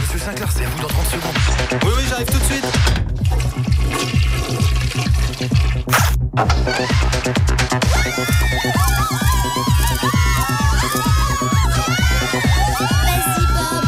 Monsieur Sinclair, c'est à vous dans 30 secondes. Oui, oui, j'arrive tout de suite. Bob.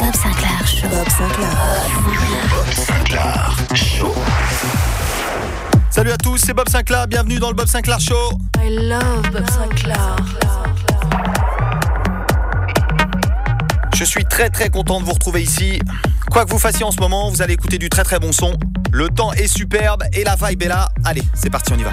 Bob Sinclair Show. Bob Sinclair. Bob Sinclair. Salut à tous, c'est Bob Sinclair, bienvenue dans le Bob Sinclair Show. I love Bob Sinclair. Je suis très très content de vous retrouver ici. Quoi que vous fassiez en ce moment, vous allez écouter du très très bon son. Le temps est superbe et la vibe est là. Allez, c'est parti, on y va.